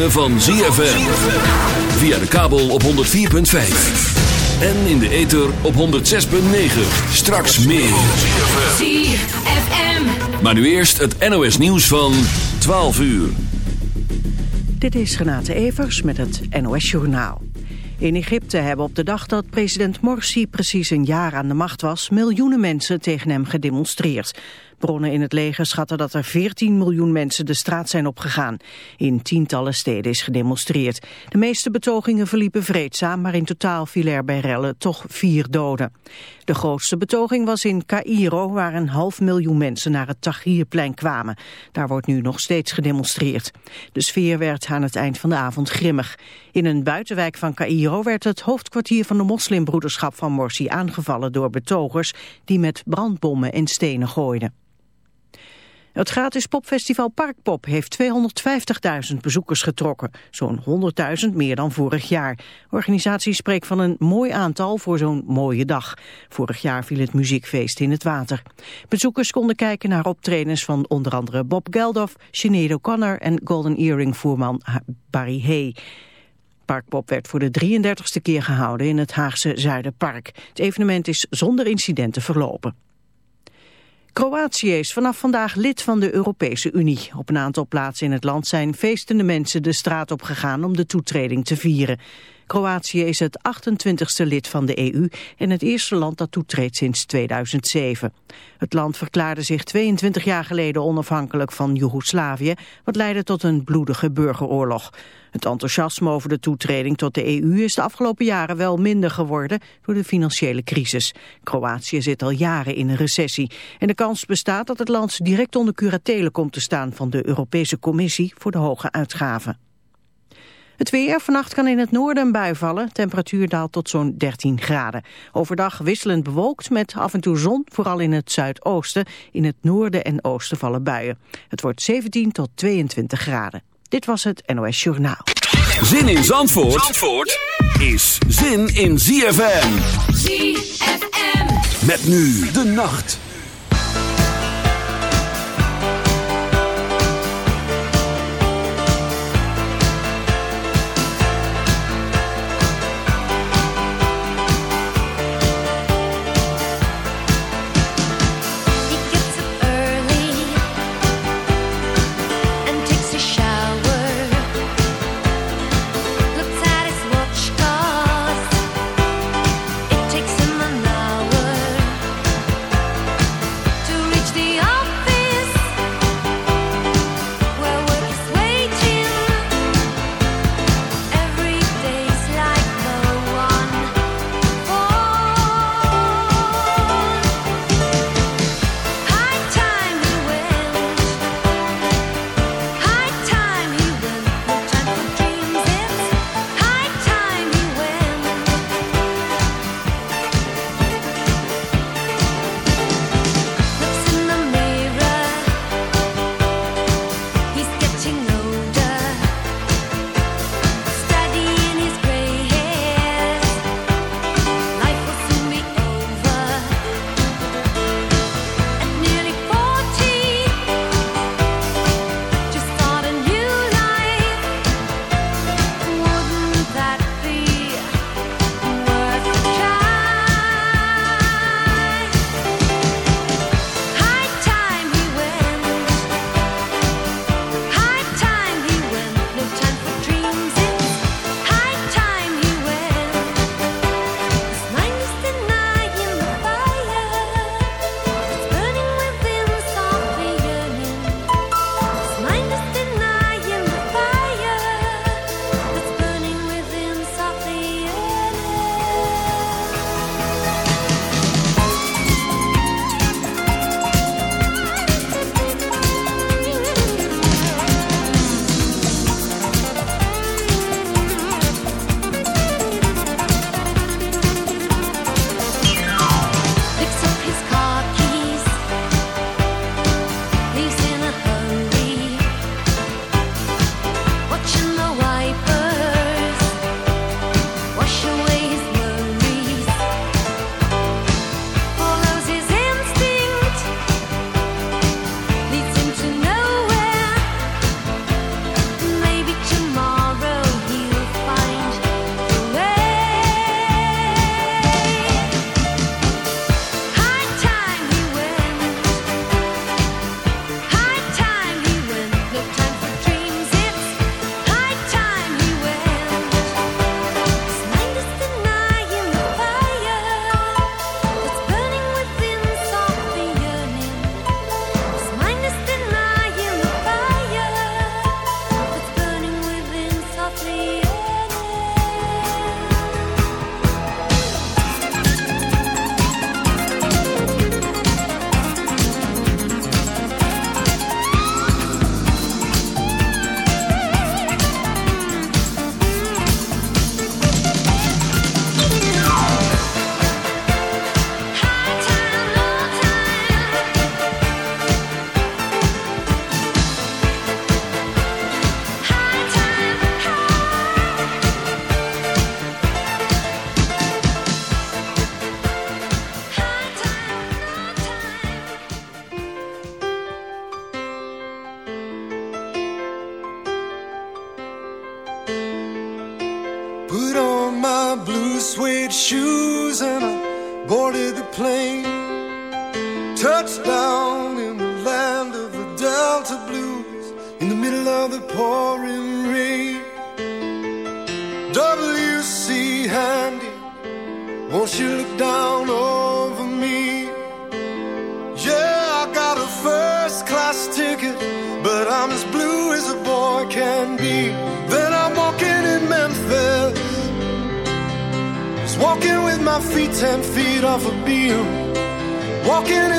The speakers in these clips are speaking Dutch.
ritme van ZFM. Via de kabel op 104.5. En in de ether op 106.9. Straks meer. ZFM. Maar nu eerst het NOS nieuws van 12 uur. Dit is Renate Evers met het NOS Journaal. In Egypte hebben op de dag dat president Morsi precies een jaar aan de macht was... miljoenen mensen tegen hem gedemonstreerd. Bronnen in het leger schatten dat er 14 miljoen mensen de straat zijn opgegaan. In tientallen steden is gedemonstreerd. De meeste betogingen verliepen vreedzaam, maar in totaal vielen er bij rellen toch vier doden. De grootste betoging was in Cairo, waar een half miljoen mensen naar het Tahrirplein kwamen. Daar wordt nu nog steeds gedemonstreerd. De sfeer werd aan het eind van de avond grimmig. In een buitenwijk van Cairo werd het hoofdkwartier van de moslimbroederschap van Morsi aangevallen door betogers die met brandbommen en stenen gooiden. Het gratis popfestival Parkpop heeft 250.000 bezoekers getrokken. Zo'n 100.000 meer dan vorig jaar. Organisatie spreekt van een mooi aantal voor zo'n mooie dag. Vorig jaar viel het muziekfeest in het water. Bezoekers konden kijken naar optredens van onder andere Bob Geldof, Sinead O'Connor en Golden Earring voerman Barry Hay. Parkpop werd voor de 33ste keer gehouden in het Haagse Zuiderpark. Het evenement is zonder incidenten verlopen. Kroatië is vanaf vandaag lid van de Europese Unie. Op een aantal plaatsen in het land zijn feestende mensen de straat op gegaan om de toetreding te vieren. Kroatië is het 28ste lid van de EU en het eerste land dat toetreedt sinds 2007. Het land verklaarde zich 22 jaar geleden onafhankelijk van Joegoslavië, wat leidde tot een bloedige burgeroorlog. Het enthousiasme over de toetreding tot de EU is de afgelopen jaren wel minder geworden door de financiële crisis. Kroatië zit al jaren in een recessie en de kans bestaat dat het land direct onder curatele komt te staan van de Europese Commissie voor de hoge uitgaven. Het weer, vannacht kan in het noorden een bui vallen. Temperatuur daalt tot zo'n 13 graden. Overdag wisselend bewolkt met af en toe zon, vooral in het zuidoosten. In het noorden en oosten vallen buien. Het wordt 17 tot 22 graden. Dit was het NOS Journaal. Zin in Zandvoort, Zandvoort is zin in ZFM. ZFM. Met nu de nacht.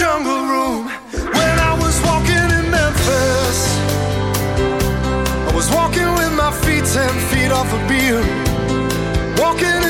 jungle room. When I was walking in Memphis, I was walking with my feet ten feet off a beam. Walking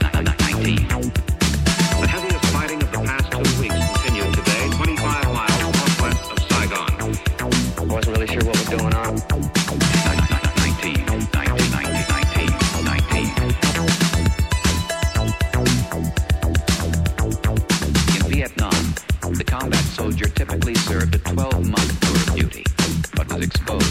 12 months of duty, but was exposed.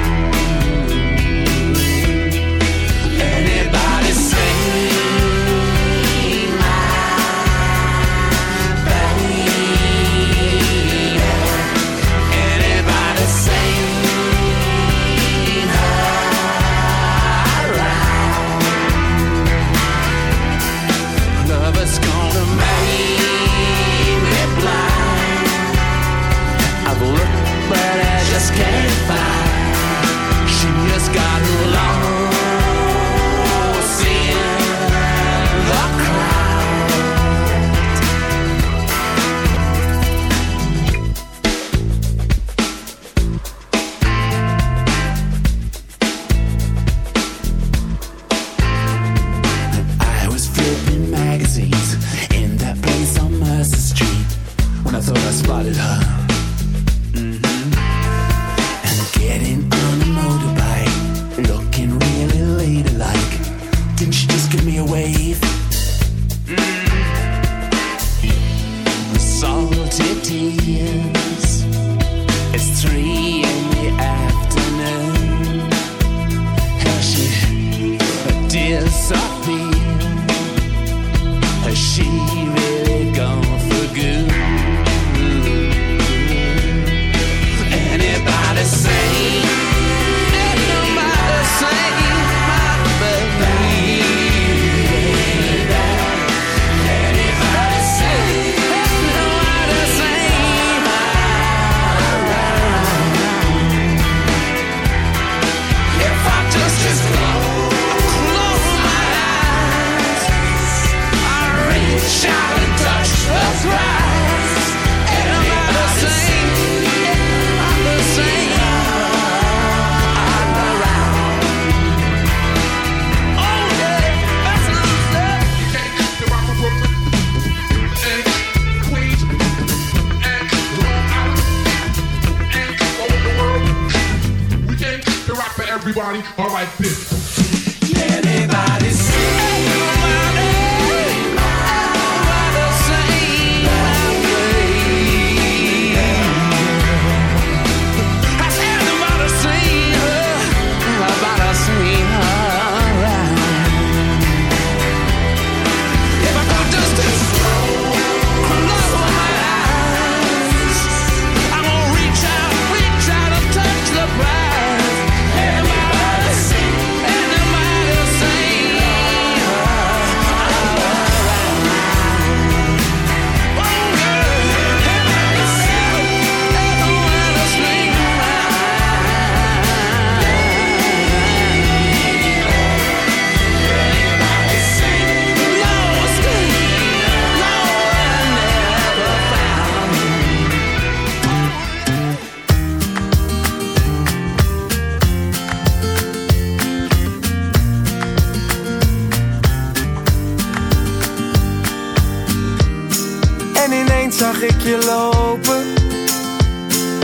En ineens zag ik je lopen.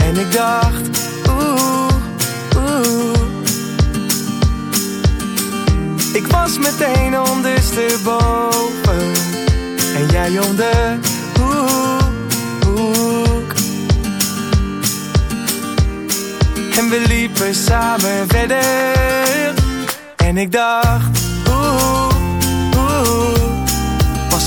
En ik dacht, oeh, oeh. Ik was meteen ondersteboven. En jij om de hoek, En we liepen samen verder. En ik dacht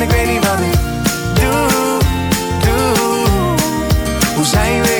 ik weet niet wat ik doe, doe. Hoe zijn we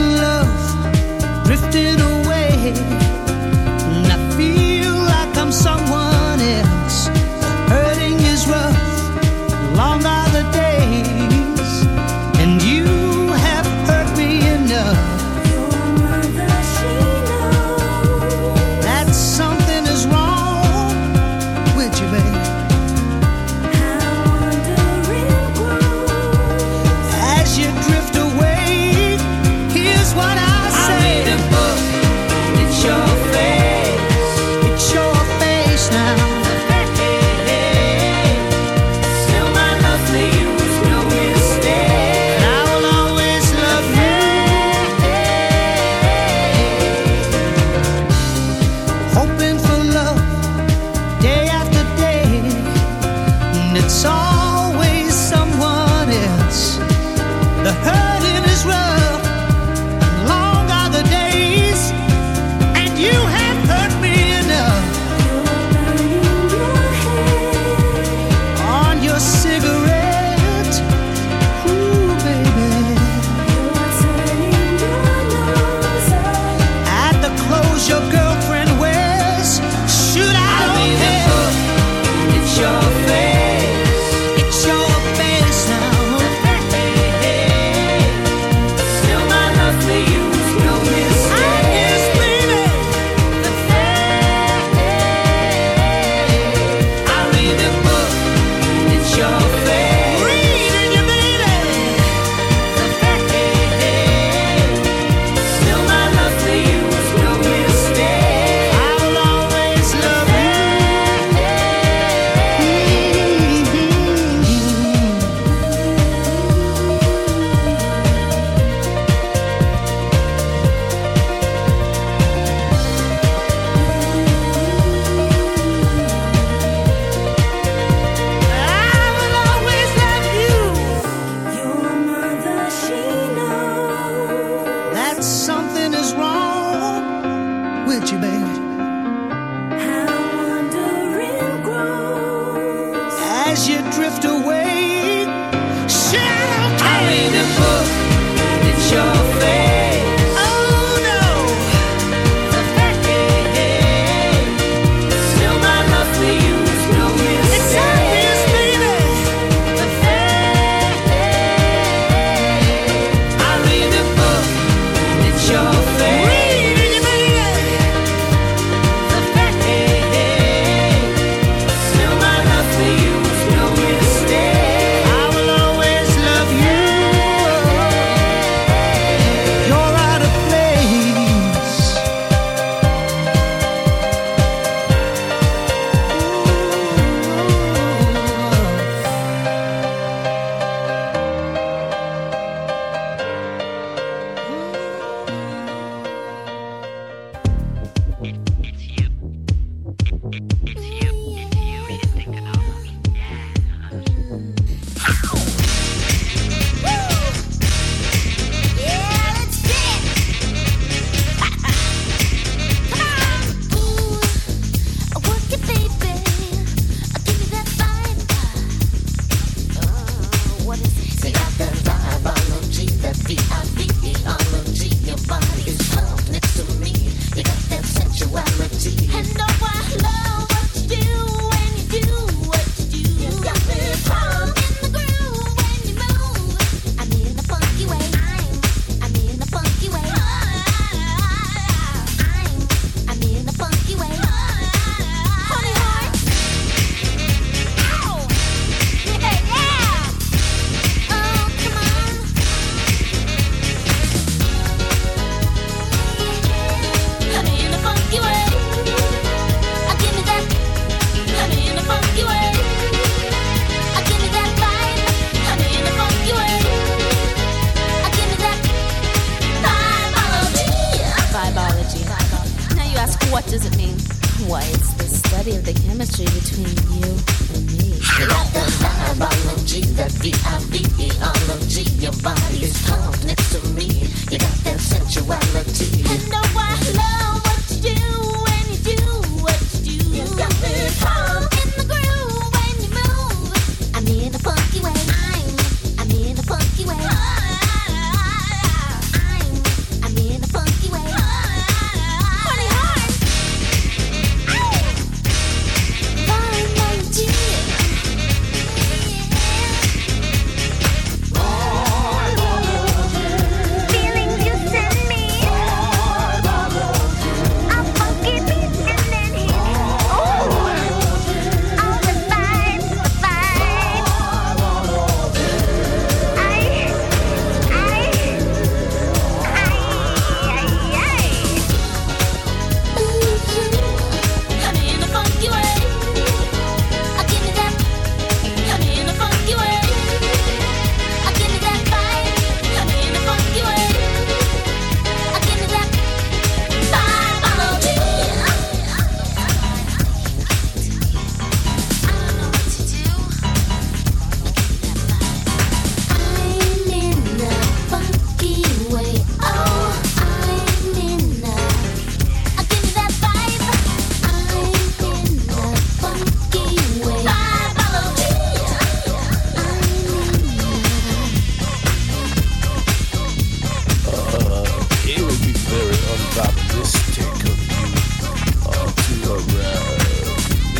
why it's the study of the chemistry between you and me. I Like the biology, that V-I-V-E-ology, your body is calm next to me. You got that sensuality. You know I love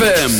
ZFM.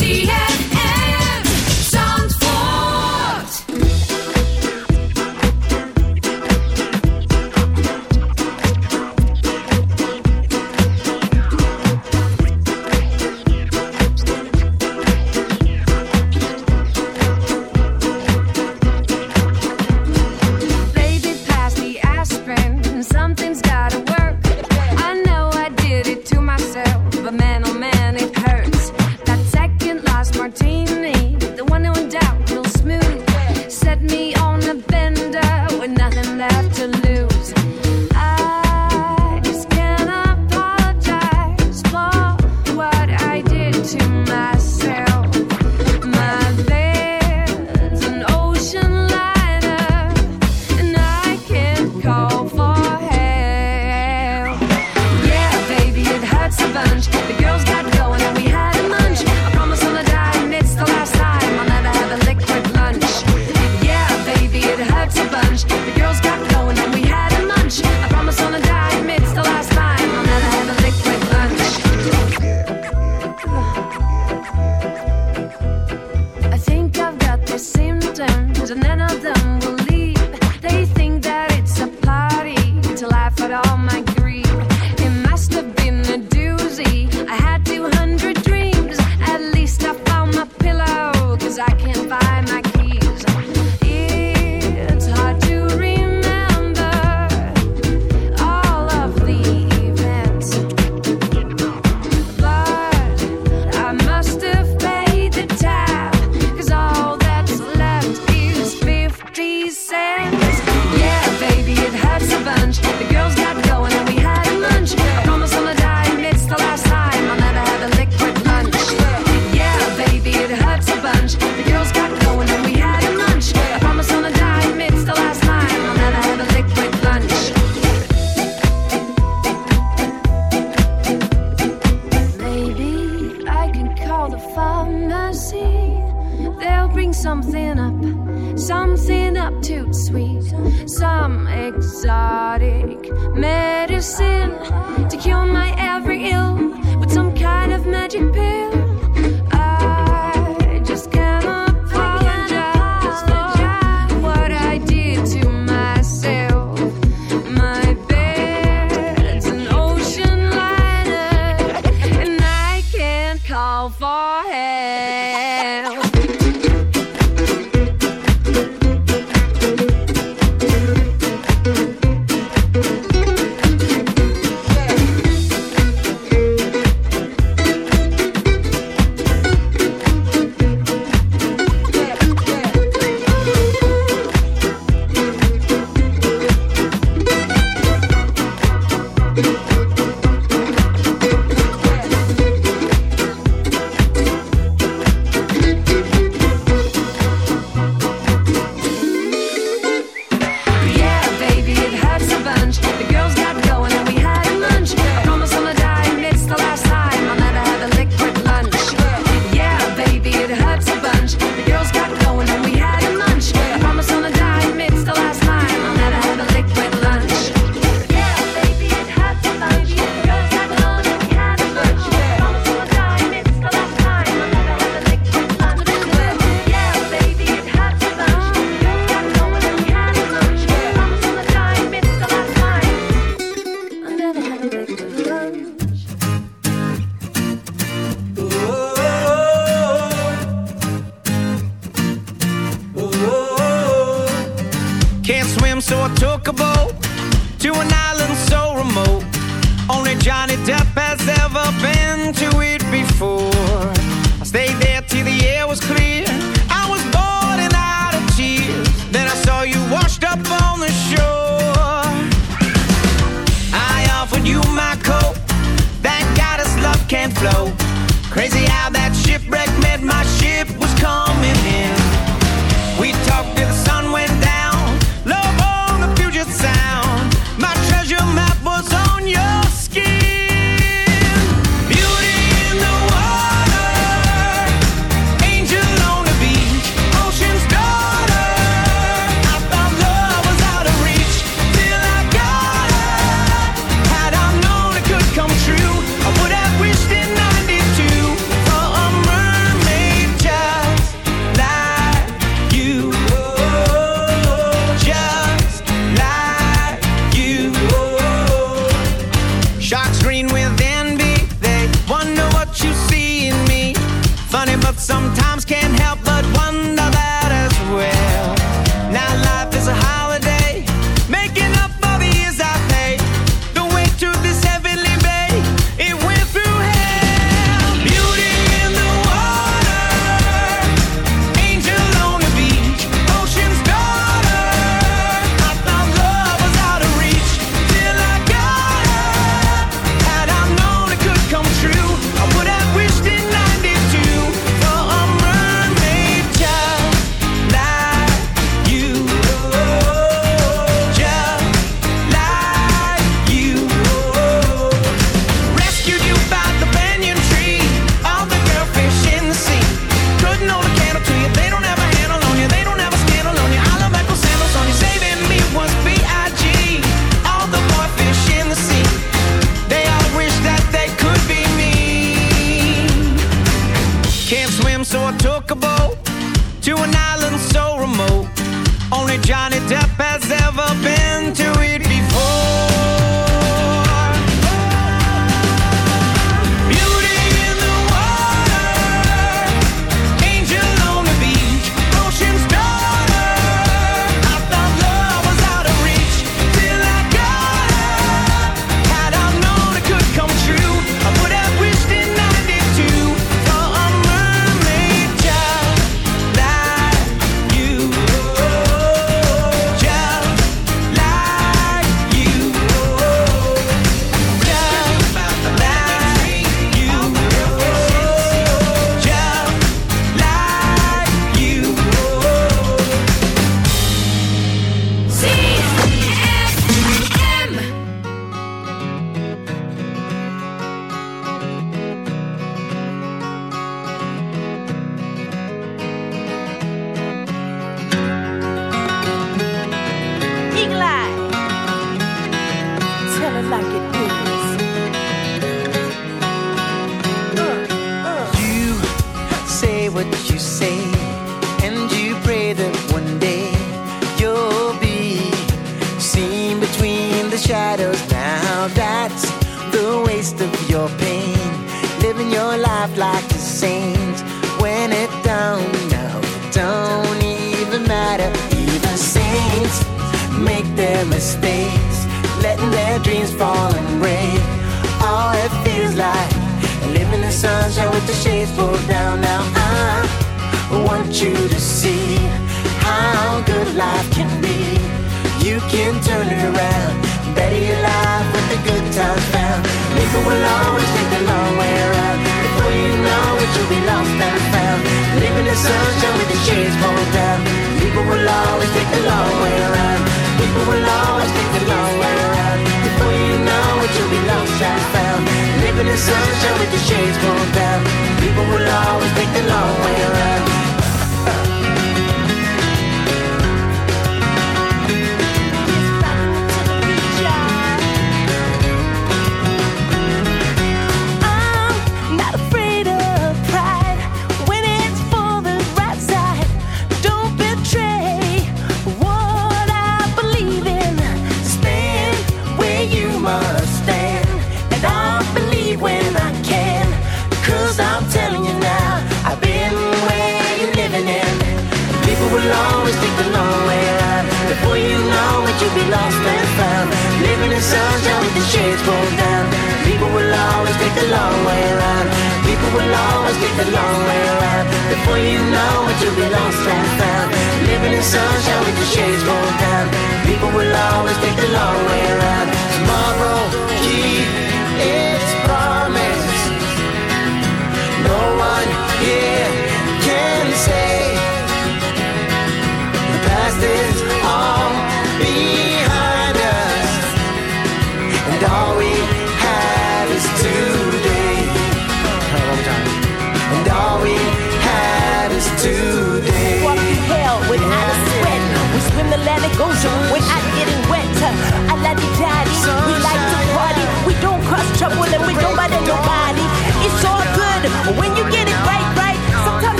days gone.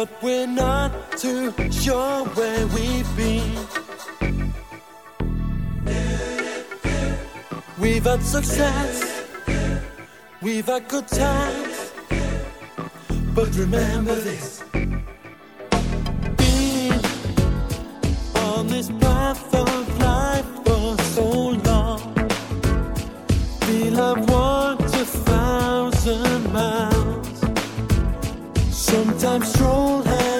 but we're not too sure where we've been. We've had success, we've had good times, but remember this. Been on this path of life for so long, feel I've walked a thousand miles sometimes stroll hand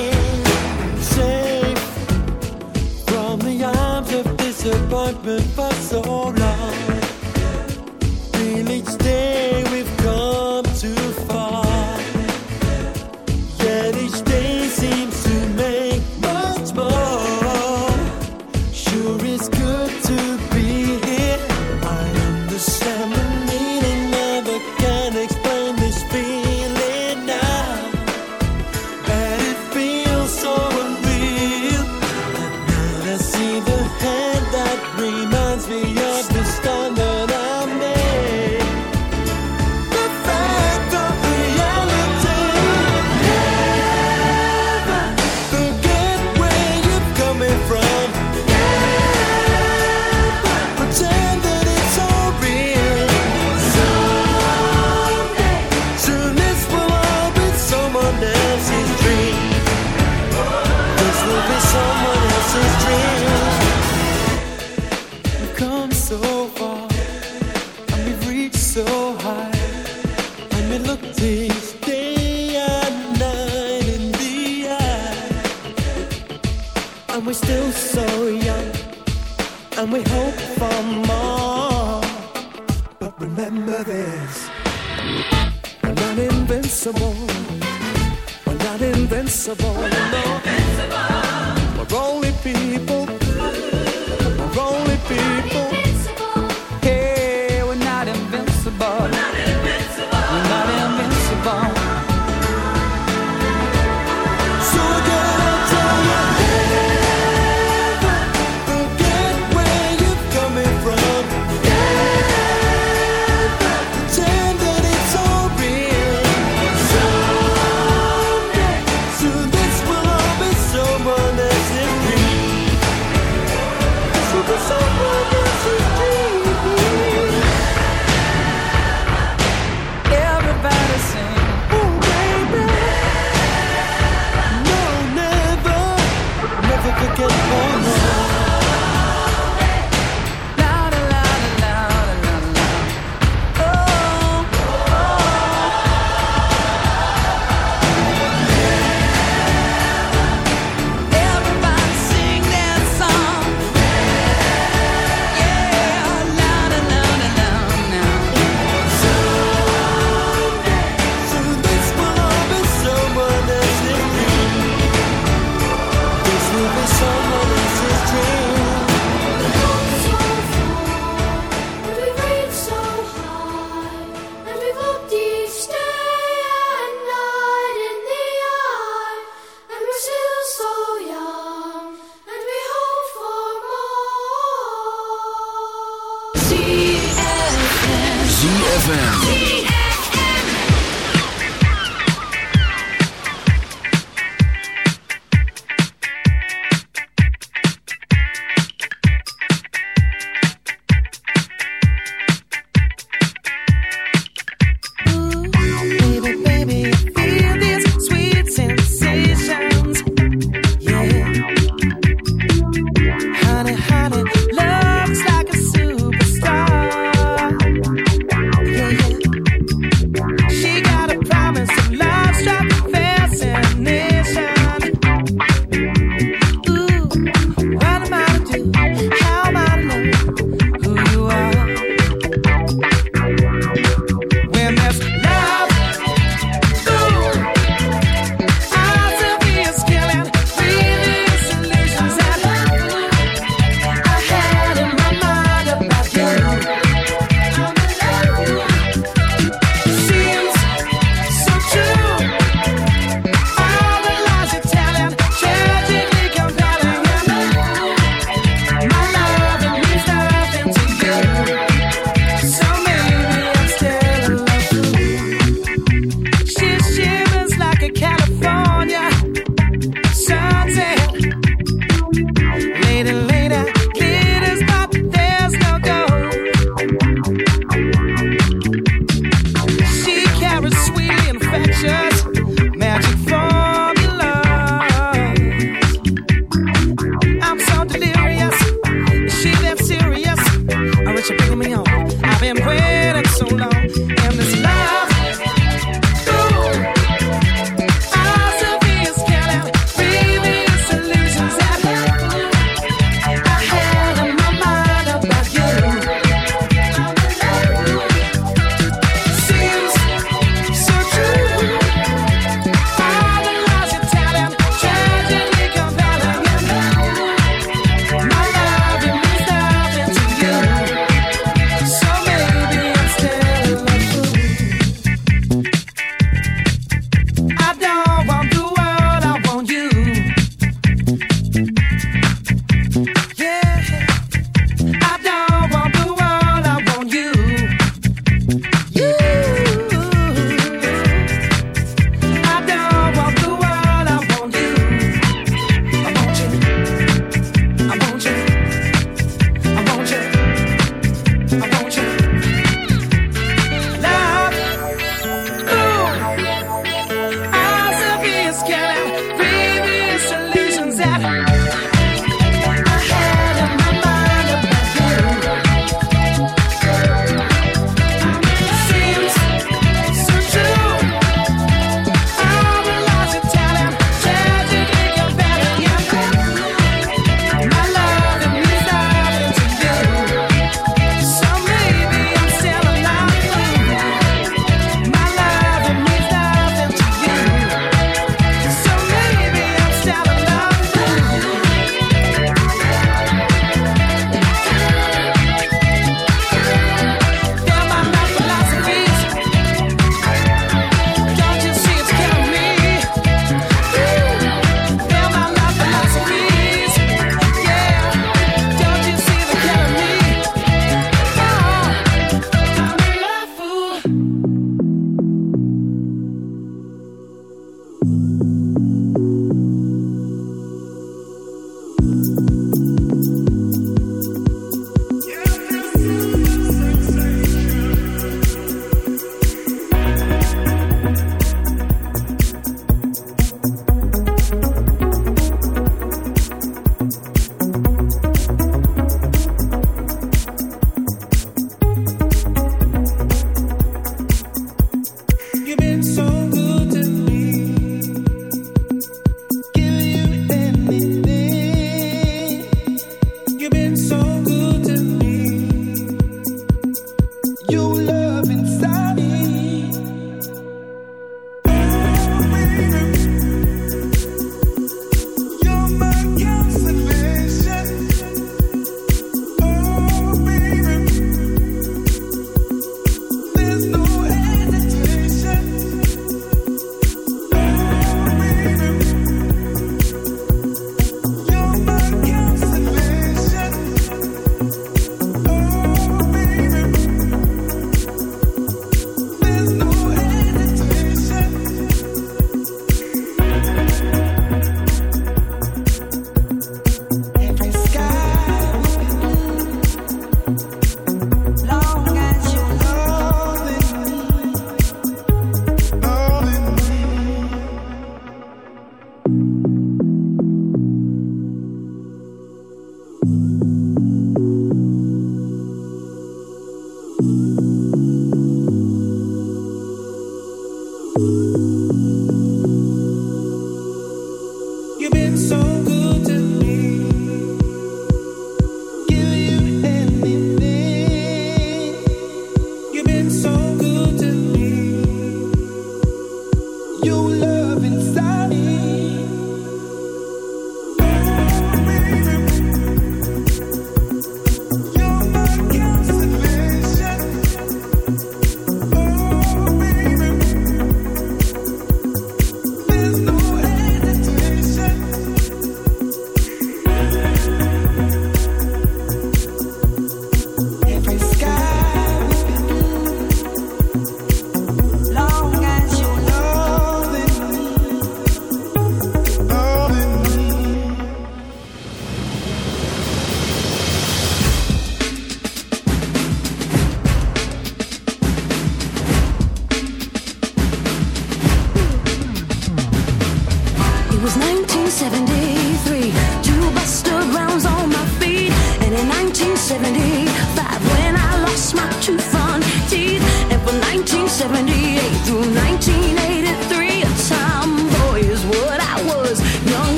goodbye.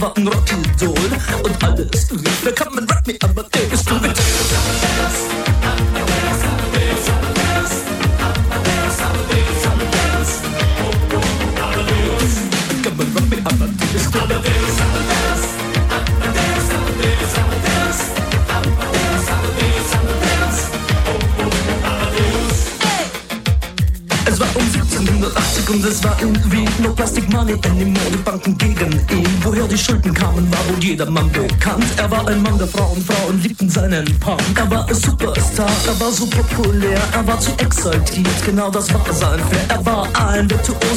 wat een. Frauen, Frauen liebten seinen Punk. Er war ein Superstar, er war so populär, er war zu exaltiert, genau das war sein Flair. Er war ein Virtuose.